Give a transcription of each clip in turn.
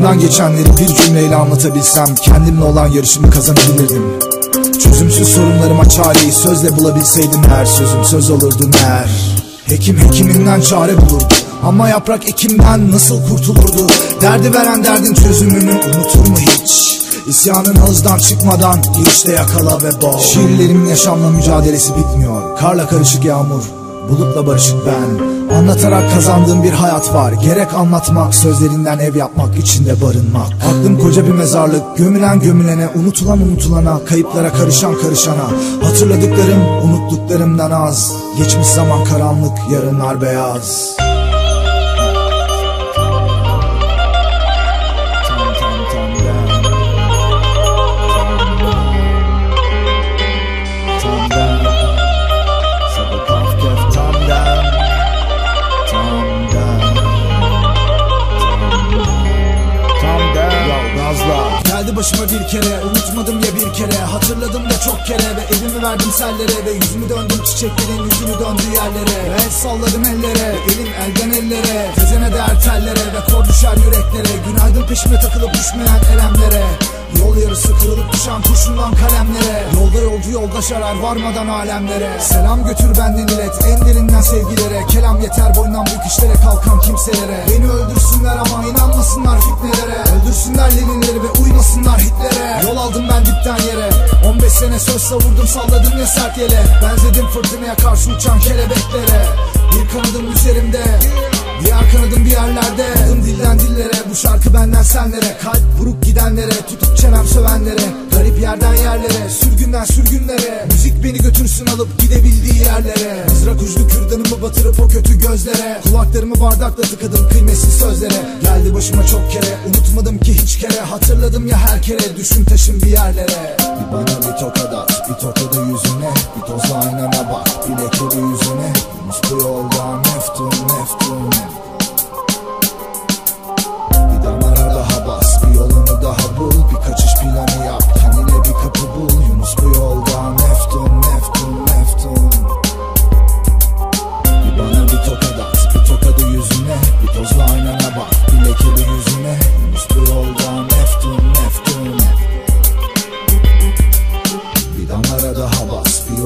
Aklımdan geçenleri bir cümleyle anlatabilsem Kendimle olan yarışımı kazanabilirdim. Çözümsüz sorunlarıma çareyi sözle bulabilseydim Her sözüm söz olurdu meğer. Hekim hekiminden çare bulurdu Ama yaprak ekimden nasıl kurtulurdu? Derdi veren derdin çözümünü unutur mu hiç? İsyanın ağızdan çıkmadan girişte yakala ve boğ. Şiirlerimin yaşamla mücadelesi bitmiyor. Karla karışık yağmur Bulutla barışık ben Anlatarak kazandığım bir hayat var. Gerek anlatmak sözlerinden ev yapmak içinde barınmak. Aklım koca bir mezarlık Gömülen gömülene unutulan unutulana Kayıplara karışan karışana. Hatırladıklarım unuttuklarımdan az. Geçmiş zaman karanlık yarınlar beyaz unutmadım ya bir kere. Hatırladım da çok kere ve elimi verdim sellere Ve yüzümü döndüm çiçeklerin yüzünü döndüğü yerlere. Ve el salladım ellere ve elim elden ellere. Tezene değer tellere ve kor düşer yüreklere. Günaydın peşime takılıp düşmeyen elemlere. Yol yarısı kırılıp düşen kurşundan kalemlere. Yolda yolcu yoldaş arar varmadan alemlere. Selam götür benden ilet en derinden sevgilere. Kelam yeter boyndan büyük işlere kalkan kimselere. Beni öldürsünler ama inanmasınlar dipten yere. 15 sene söz savurdum salladım ya sert yele Benzedim fırtınaya karşı uçan kelebeklere. Bir kanadım üzerimde Diğer kanadım bir yerlerde Adım dilden dillere Bu şarkı benden senlere. Kalp vurup gidenlere Tutup çenem sövenlere. Garip yerden yerlere Sürgünden sürgünlere. Müzik beni götürsün alıp gidebildiği yerlere. Mızrak uçlu kürdanımı batırıp o kötü gözlere. Kulaklarımı bardakla tıkadım kıymetsiz sözlere. Geldi başıma çok kere Unutmadım ki hiç kere. Hatırladım ya her kere Düşün taşın bir yerlere. Bir bana bir tokat at Bir tokadı yüzüne. Bir tozla aynana bak Bir lekeli yüzüne. Yunus bu yoldan meftun meftun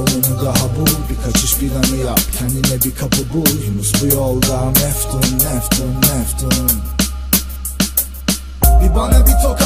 yolunu daha bul Bir kaçış planı yap. Kendine bir kapı bul Yunus bu yolda Meftun meftun meftun bir bana bir tokat